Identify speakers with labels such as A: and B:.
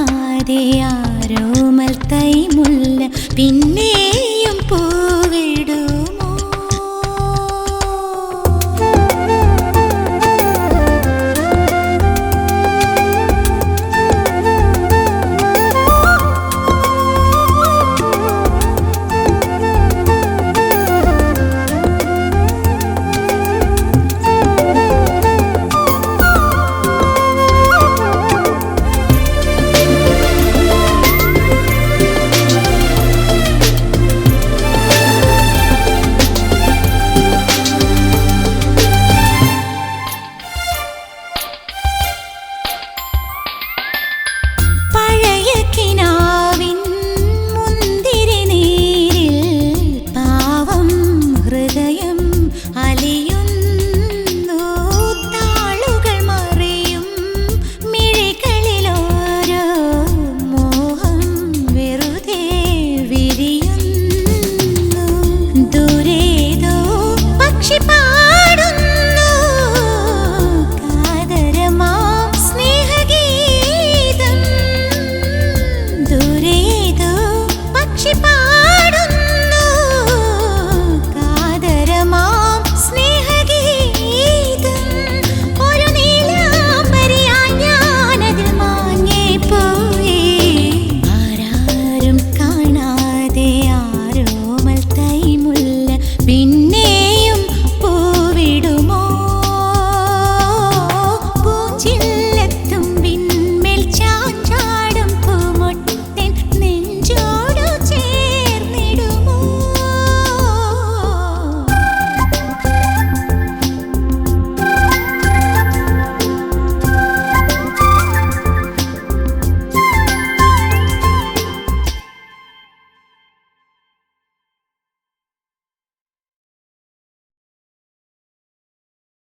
A: കാണാതെ ആരോമൽ തൈമുല്ല പിന്നെയും പൂവിടും.